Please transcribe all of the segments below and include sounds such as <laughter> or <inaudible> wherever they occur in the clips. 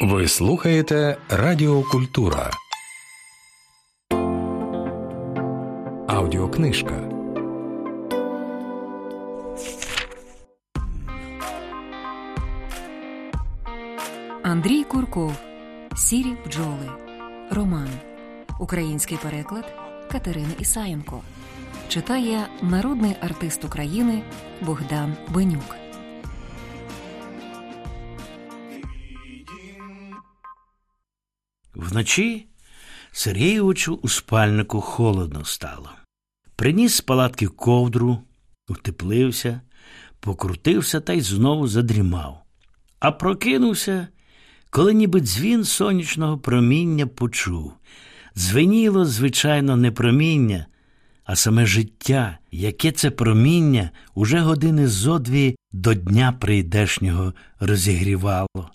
Ви слухаєте Радіокультура. Аудіокнижка. Андрій Курков. Сірі бджоли. Роман. Український переклад Катерини Ісаєнко. Читає народний артист України Богдан Бенюк. Вночі Сергійовичу у спальнику холодно стало. Приніс з палатки ковдру, утеплився, покрутився та й знову задрімав. А прокинувся, коли ніби дзвін сонячного проміння почув. Дзвеніло, звичайно, не проміння, а саме життя, яке це проміння уже години зо дві до дня прийдешнього розігрівало.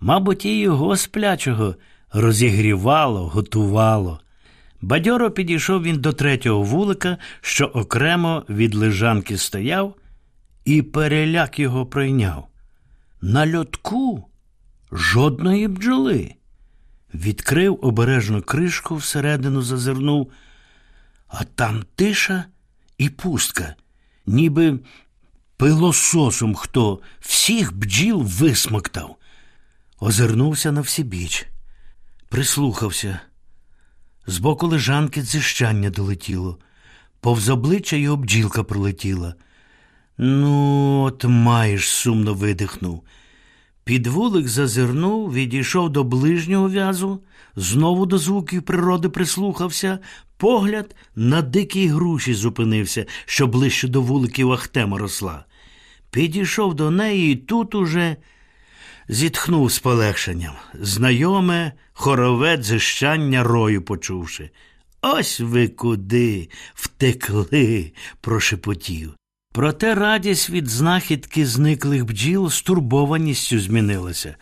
Мабуть, і його сплячого розігрівало, готувало. Бадьоро підійшов він до третього вулика, що окремо від лежанки стояв, і переляк його пройняв. На льотку жодної бджоли. Відкрив обережно кришку, всередину зазирнув, а там тиша і пустка, ніби пилососом хто всіх бджіл висмоктав. Озирнувся на всібіч, прислухався. Збоку лежанки дзищання долетіло, повз обличчя його бджілка пролетіла. Ну, от маєш, сумно видихнув. Під вулик зазирнув, відійшов до ближнього в'язу, знову до звуків природи прислухався, погляд на дикій груші зупинився, що ближче до вуликів Ахтема росла. Підійшов до неї і тут уже зітхнув з полегшенням. Знайоме хорове дзищання рою почувши. Ось ви куди втекли, прошепотів. Проте радість від знахідки зниклих бджіл стурбованістю змінилася.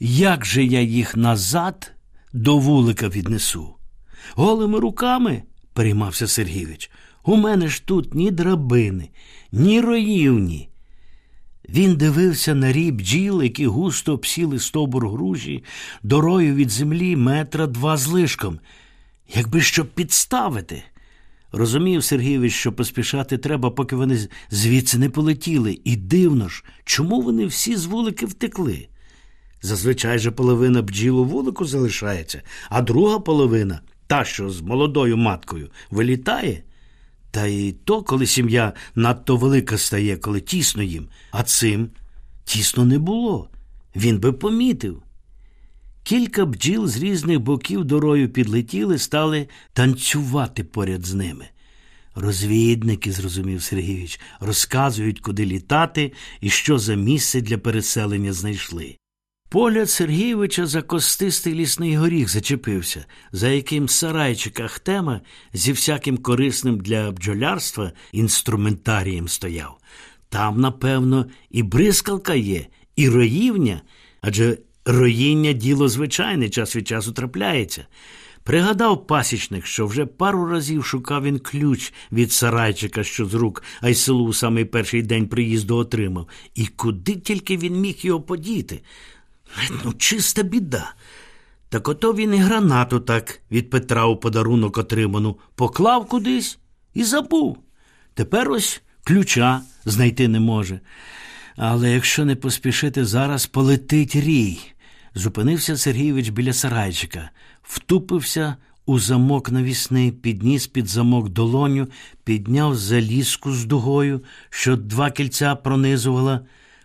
Як же я їх назад до вулика віднесу? Голими руками, переймався Сергійович, у мене ж тут ні драбини, ні роївні. Він дивився на рій бджіл, які густо обсіли стовбур груші, дорою від землі метра два з лишком, якби щоб підставити. Розумів Сергійович, що поспішати треба, поки вони звідси не полетіли, і дивно ж, чому вони всі з вулики втекли. Зазвичай же половина бджіл у вулику залишається, а друга половина, та, що з молодою маткою, вилітає. Та й то, коли сім'я надто велика стає, коли тісно їм, а цим тісно не було. Він би помітив. Кілька бджіл з різних боків дорою підлетіли, стали танцювати поряд з ними. Розвідники, зрозумів Сергійович, розказують, куди літати і що за місце для переселення знайшли. Погляд Сергійовича за костистий лісний горіх зачепився, за яким сарайчик Ахтема зі всяким корисним для бджолярства інструментарієм стояв. Там, напевно, і бризкалка є, і роївня, адже роїння діло звичайне, час від часу трапляється. Пригадав пасічник, що вже пару разів шукав він ключ від сарайчика, що з рук Айселу у самий перший день приїзду отримав, і куди тільки він міг його подіти. Ну, чиста біда. Так ото він і гранату так від Петра у подарунок отриману поклав кудись і забув. Тепер ось ключа знайти не може. Але якщо не поспішити зараз, полетить рій. Зупинився Сергійович біля сарайчика, втупився у замок навісний, підніс під замок долоню, підняв залізку з дугою, що два кільця пронизувала,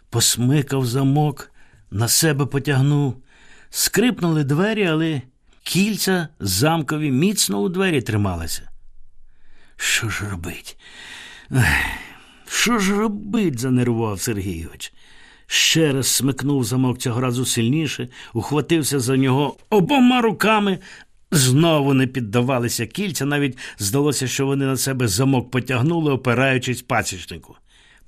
посмикав замок, на себе потягнув. Скрипнули двері, але кільця замкові міцно у двері трималися. Що ж робить? Що ж робить? занервував Сергійович. Ще раз смикнув замок цього разу сильніше, ухватився за нього обома руками. Знову не піддавалися кільця, навіть здалося, що вони на себе замок потягнули, опираючись пасічнику.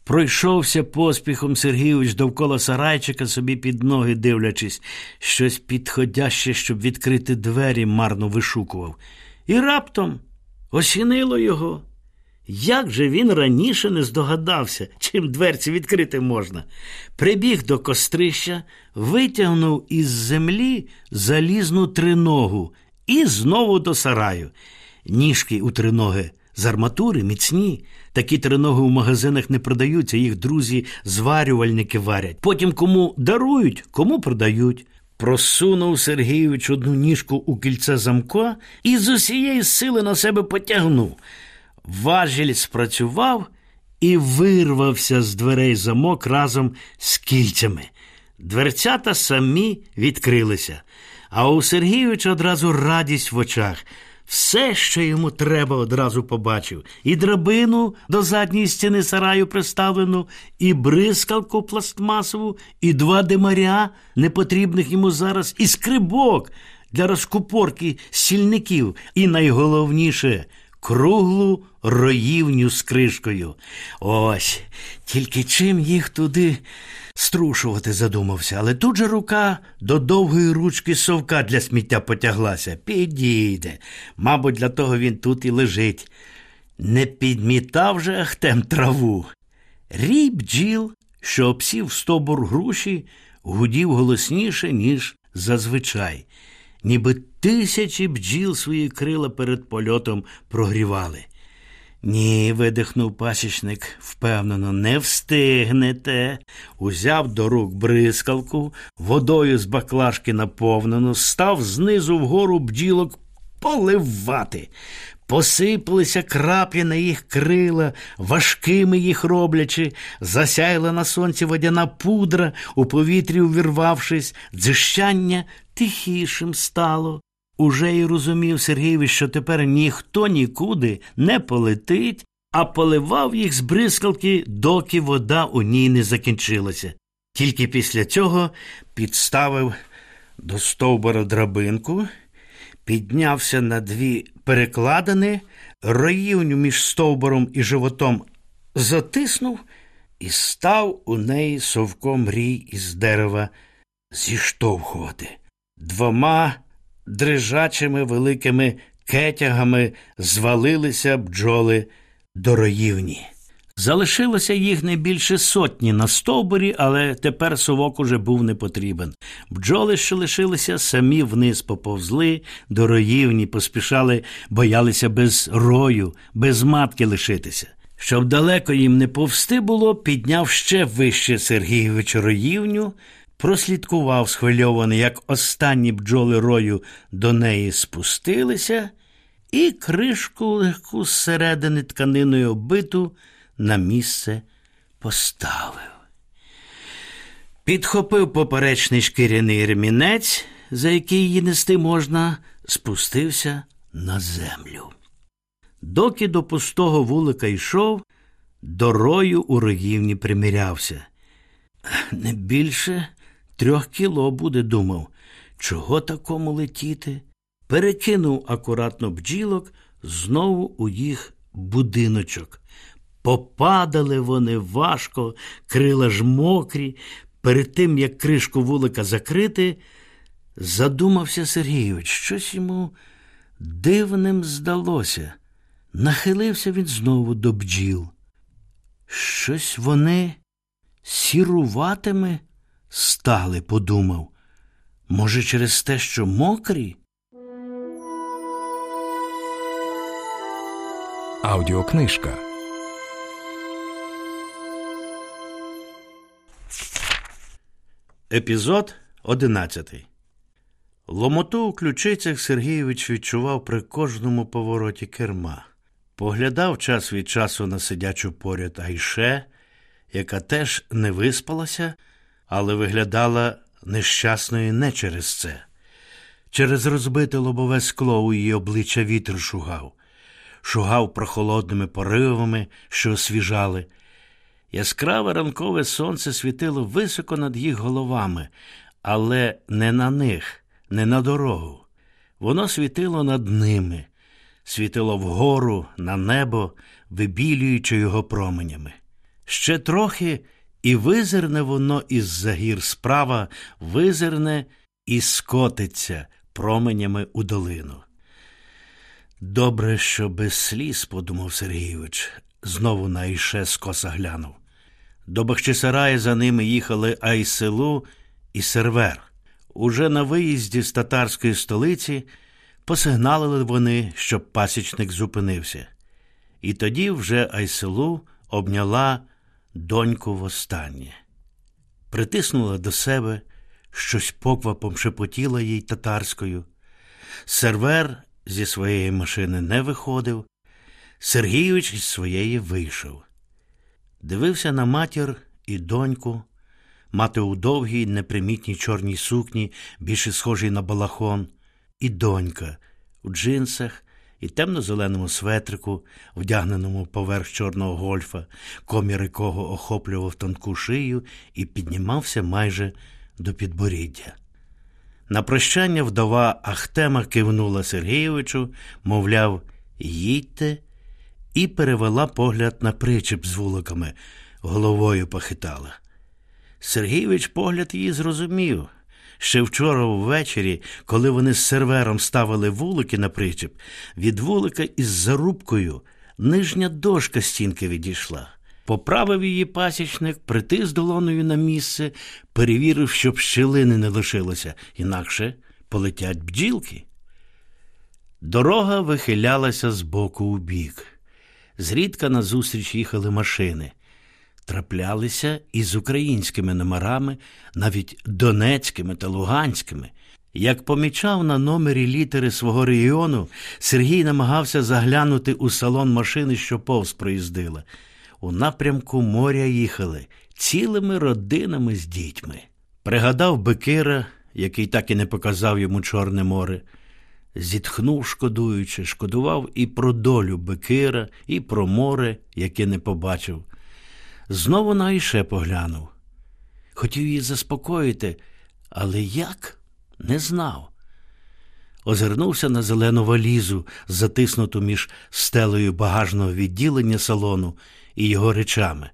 Пройшовся поспіхом Сергійович довкола сарайчика, собі під ноги дивлячись, щось підходяще, щоб відкрити двері, марно вишукував. І раптом осінило його. Як же він раніше не здогадався, чим дверці відкрити можна? Прибіг до кострища, витягнув із землі залізну триногу і знову до сараю. Ніжки у триноги з арматури міцні. Такі триноги у магазинах не продаються, їх друзі зварювальники варять. Потім кому дарують, кому продають. Просунув Сергійович одну ніжку у кільце замка і з усієї сили на себе потягнув. Важіль спрацював і вирвався з дверей замок разом з кільцями. Дверцята самі відкрилися, а у Сергійовича одразу радість в очах. Все, що йому треба, одразу побачив, і драбину до задньої стіни сараю приставлену, і бризкалку пластмасову, і два димаря, непотрібних йому зараз, і скрибок для розкупорки сільників, і найголовніше круглу роївню з кришкою. Ось, тільки чим їх туди струшувати задумався, але тут же рука до довгої ручки совка для сміття потяглася. Підійде. Мабуть, для того він тут і лежить. Не підмітав же Ахтем траву. Рій бджіл, що обсів стобур груші, гудів голосніше, ніж зазвичай, ніби тисячі бджіл свої крила перед польотом прогрівали. Ні, видихнув пасічник, впевнено, не встигнете. Узяв до рук бризкалку, водою з баклажки наповнену, став знизу вгору бджілок поливати. Посипалися краплі на їх крила, важкими їх роблячи, засяяла на сонці водяна пудра, у повітрі увірвавшись, дзищання тихішим стало. Уже й розумів Сергійович, що тепер ніхто нікуди не полетить, а поливав їх з бризкалки, доки вода у ній не закінчилася. Тільки після цього підставив до стовбура драбинку, піднявся на дві перекладини, роївню між стовбуром і животом затиснув і став у неї совком рій із дерева зіштовхувати. Двома дрижачими великими кетягами звалилися бджоли до роївні. Залишилося їх не більше сотні на стовбурі, але тепер совок уже був не потрібен. Бджоли, що лишилися, самі вниз поповзли до роївні, поспішали, боялися без рою, без матки лишитися. Щоб далеко їм не повсти було, підняв ще вище Сергійович роївню, прослідкував схвильований, як останні бджоли рою до неї спустилися, і кришку легку зсередини тканиною оббиту на місце поставив. Підхопив поперечний шкіряний ремінець, за який її нести можна, спустився на землю. Доки до пустого вулика йшов, дорою у роївні примірявся. Не більше трьох кіло буде, думав, чого такому летіти. Перекинув акуратно бджілок знову у їх будиночок. Попадали вони важко, крила ж мокрі. Перед тим, як кришку вулика закрити, задумався Сергійович, щось йому дивним здалося. Нахилився він знову до бджіл. Щось вони сіруватими стали, подумав. Може, через те, що мокрі? Аудіокнижка. Епізод одинадцятий. Ломоту у ключицях Сергійович відчував при кожному повороті керма. Поглядав час від часу на сидячу поряд Айше, яка теж не виспалася, але виглядала нещасною не через це. Через розбите лобове скло у її обличчя вітер шугав, шугав прохолодними поривами, що освіжали. Яскраве ранкове сонце світило високо над їх головами, але не на них, не на дорогу. Воно світило над ними, світило вгору, на небо, вибілюючи його променями. Ще трохи і визирне воно із за гір справа, визирне і скотиться променями у долину. Добре, що без сліз, подумав Сергійович, знову на Іше скоса глянув. До Бахчисараї за ними їхали Айселу і Сервер. Уже на виїзді з татарської столиці посигналили вони, щоб пасічник зупинився. І тоді вже Айселу обняла доньку востаннє. Притиснула до себе, щось поквапом шепотіла їй татарською. Сервер зі своєї машини не виходив, Сергійович із своєї вийшов. Дивився на матір і доньку, мати у довгій, непримітній чорній сукні, більше схожій на балахон, і донька у джинсах і темно-зеленому светрику, вдягненому поверх чорного гольфа, комір якого охоплював тонку шию і піднімався майже до підборіддя. На прощання вдова Ахтема кивнула Сергійовичу, мовляв, їдьте, і перевела погляд на причеп з вуликами, головою похитала. Сергійович погляд її зрозумів. Ще вчора ввечері, коли вони з сервером ставили вулики на причеп, від вулика із зарубкою нижня дошка стінки відійшла. Поправив її пасічник, притис долоною на місце, перевірив, щоб щілини не лишилося, інакше полетять бджілки. Дорога вихилялася з боку у бік. Зрідка назустріч їхали машини. Траплялися і з українськими номерами, навіть донецькими та луганськими. Як помічав на номері літери свого регіону, Сергій намагався заглянути у салон машини, що повз проїздила. У напрямку моря їхали цілими родинами з дітьми. Пригадав Бекира, який так і не показав йому Чорне море. Зітхнув, шкодуючи, шкодував і про долю Бекира, і про море, яке не побачив. Знову на Іше поглянув. Хотів її заспокоїти, але як? Не знав. Озирнувся на зелену валізу, затиснуту між стелею багажного відділення салону і його речами.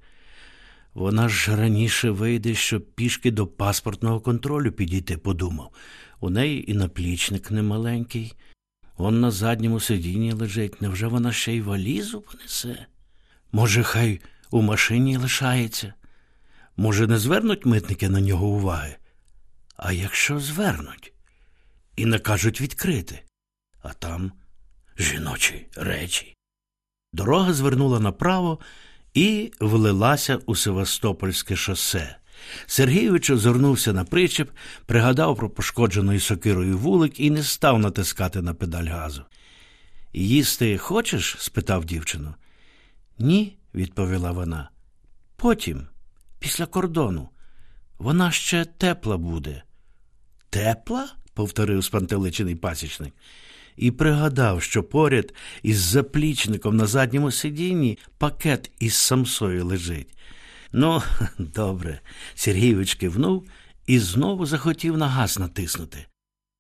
Вона ж раніше вийде, щоб пішки до паспортного контролю підійти, подумав. У неї і наплічник немаленький. Он на задньому сидінні лежить. Невже вона ще й валізу понесе? Може, хай у машині лишається? Може, не звернуть митники на нього уваги? А якщо звернуть і накажуть відкрити, а там жіночі речі. Дорога звернула направо і влилася у Севастопольське шосе. Сергійович озирнувся на причеп, пригадав про пошкодженої сокирою вулик і не став натискати на педаль газу. Їсти хочеш? спитав дівчину. Ні, відповіла вона. Потім, після кордону, вона ще тепла буде. Тепла? повторив спантеличений пасічник, і пригадав, що поряд із заплічником на задньому сидінні пакет із самсою лежить. Ну, <laughs> добре, Сергійович кивнув і знову захотів на газ натиснути.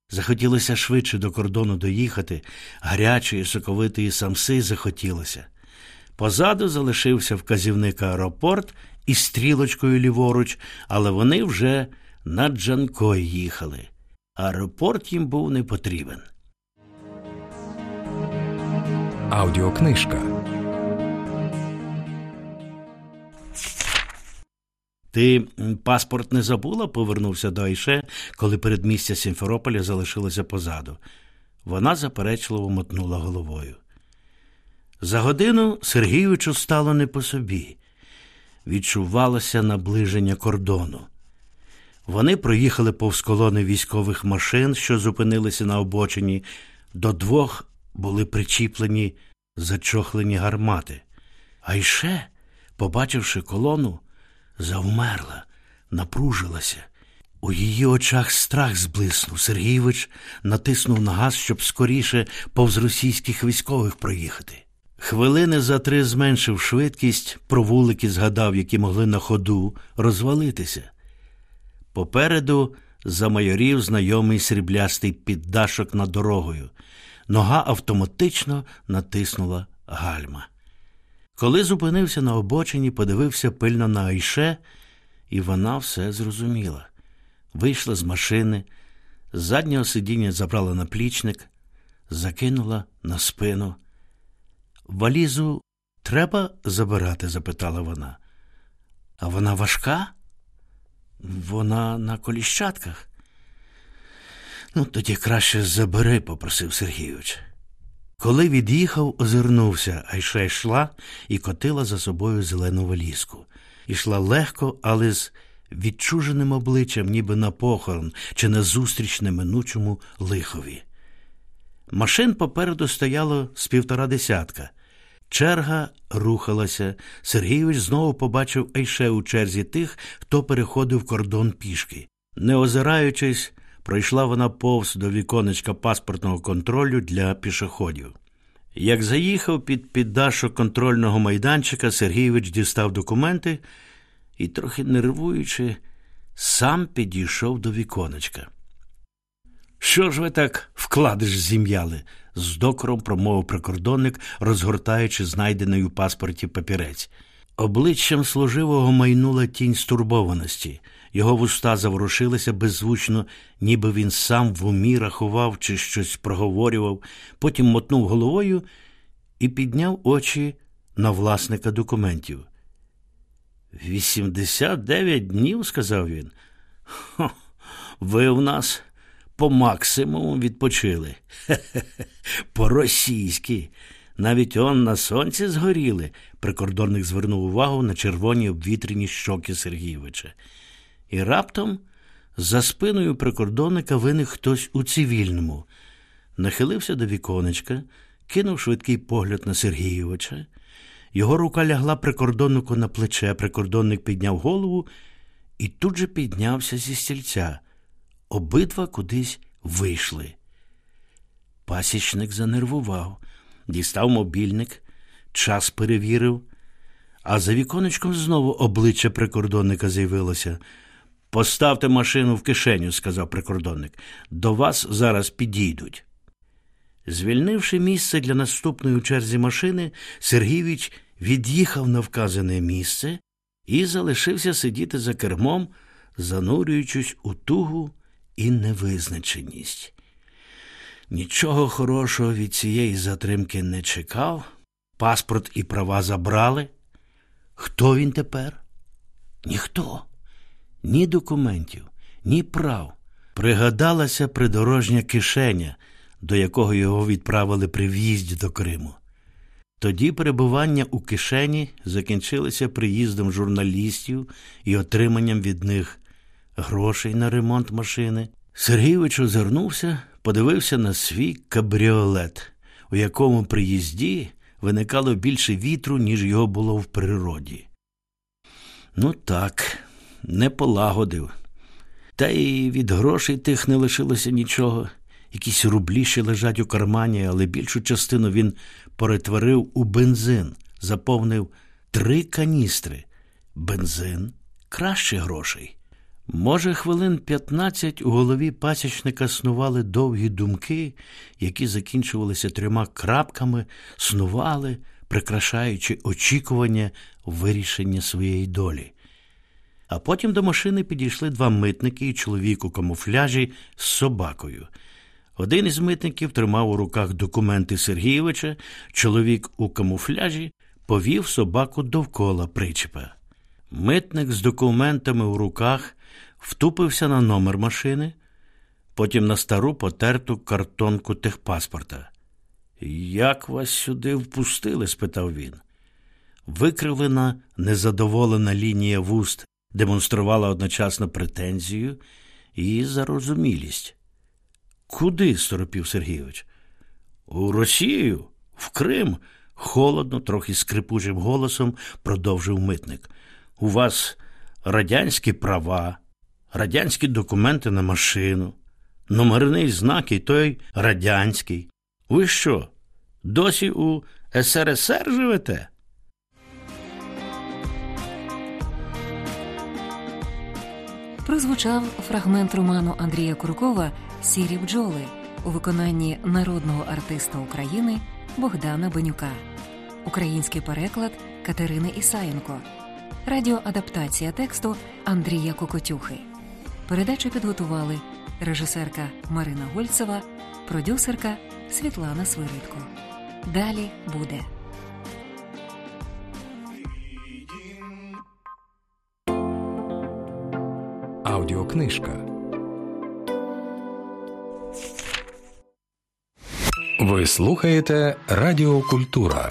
Захотілося швидше до кордону доїхати, гарячої, соковитої самси захотілося. Позаду залишився вказівник аеропорт із стрілочкою ліворуч, але вони вже на Джанкой їхали. Аеропорт їм був не потрібен. Аудіокнижка. Ти паспорт не забула? повернувся до Айше, коли передмістя Сімферополя залишилося позаду. Вона заперечливо мотнула головою. За годину Сергійовичу стало не по собі. Відчувалося наближення кордону. Вони проїхали повз колони військових машин, що зупинилися на обочині. До двох були причіплені зачохлені гармати. А іще, побачивши колону, завмерла, напружилася. У її очах страх зблиснув. Сергійович натиснув на газ, щоб скоріше повз російських військових проїхати. Хвилини за три зменшив швидкість, про вулики згадав, які могли на ходу розвалитися. Попереду замайорів знайомий сріблястий піддашок над дорогою. Нога автоматично натиснула гальма. Коли зупинився на обочині, подивився пильно на Айше, і вона все зрозуміла. Вийшла з машини, з заднього сидіння забрала наплічник, закинула на спину. Валізу треба забирати? запитала вона. А вона важка? Вона на коліщатках. Ну, тоді краще забери, попросив Сергійович. Коли від'їхав, озирнувся, а ще йшла і котила за собою зелену валізку. Ішла легко, але з відчуженим обличчям, ніби на похорон чи на зустріч неминучому лихові. Машин попереду стояло з півтора десятка. Черга рухалася. Сергійович знову побачив Айше у черзі тих, хто переходив кордон пішки. Не озираючись, пройшла вона повз до віконечка паспортного контролю для пішоходів. Як заїхав під піддашок контрольного майданчика, Сергійович дістав документи і, трохи нервуючи, сам підійшов до віконечка. Що ж ви так вкладиш зім'яли? з докором промовив прикордонник, розгортаючи знайдений у паспорті папірець. Обличчям служивого майнула тінь стурбованості. Його вуста заворушилися беззвучно, ніби він сам в умі рахував чи щось проговорював, потім мотнув головою і підняв очі на власника документів. Вісімдесят дев'ять днів, сказав він. Хо, ви в нас по максимуму відпочили. Хе-хе, <laughs> по-російськи. Навіть он на сонці згоріли. Прикордонник звернув увагу на червоні обвітрені щоки Сергійовича. І раптом за спиною прикордонника виник хтось у цивільному, нахилився до віконечка, кинув швидкий погляд на Сергійовича. Його рука лягла прикордоннику на плече, прикордонник підняв голову і тут же піднявся зі стільця. Обидва кудись вийшли. Пасічник занервував, дістав мобільник, час перевірив, а за віконечком знову обличчя прикордонника з'явилося. Поставте машину в кишеню, сказав прикордонник. До вас зараз підійдуть. Звільнивши місце для наступної у черзі машини, Сергійович від'їхав на вказане місце і залишився сидіти за кермом, занурюючись у тугу і невизначеність. Нічого хорошого від цієї затримки не чекав, паспорт і права забрали. Хто він тепер? Ніхто, ні документів, ні прав. Пригадалася придорожня кишеня, до якого його відправили при в'їзді до Криму. Тоді перебування у кишені закінчилося приїздом журналістів і отриманням від них грошей на ремонт машини. Сергійович озирнувся, подивився на свій кабріолет, у якому при їзді виникало більше вітру, ніж його було в природі. Ну так, не полагодив. Та й від грошей тих не лишилося нічого. Якісь рублі ще лежать у кармані, але більшу частину він перетворив у бензин, заповнив три каністри. Бензин краще грошей. Може, хвилин п'ятнадцять у голові пасічника снували довгі думки, які закінчувалися трьома крапками, снували, прикрашаючи очікування вирішення своєї долі. А потім до машини підійшли два митники і чоловік у камуфляжі з собакою. Один із митників тримав у руках документи Сергійовича, чоловік у камуфляжі повів собаку довкола причепа. Митник з документами у руках втупився на номер машини, потім на стару потерту картонку техпаспорта. Як вас сюди впустили? спитав він. Викривлена, незадоволена лінія вуст демонструвала одночасно претензію і зарозумілість. Куди? сторопів Сергійович. У Росію, в Крим, холодно, трохи скрипучим голосом продовжив митник. У вас радянські права, радянські документи на машину, номерний знак і той радянський. Ви що? Досі у СРСР живете? Прозвучав фрагмент роману Андрія Куркова Сірі бджоли у виконанні народного артиста України Богдана Бенюка, український переклад Катерини Ісаєнко, радіоадаптація тексту Андрія Кокотюхи. Передачу підготували режисерка Марина Гольцева, продюсерка Світлана Свиридко. Далі буде. Аудіокнижка. Ви слухаєте Радіо Культура.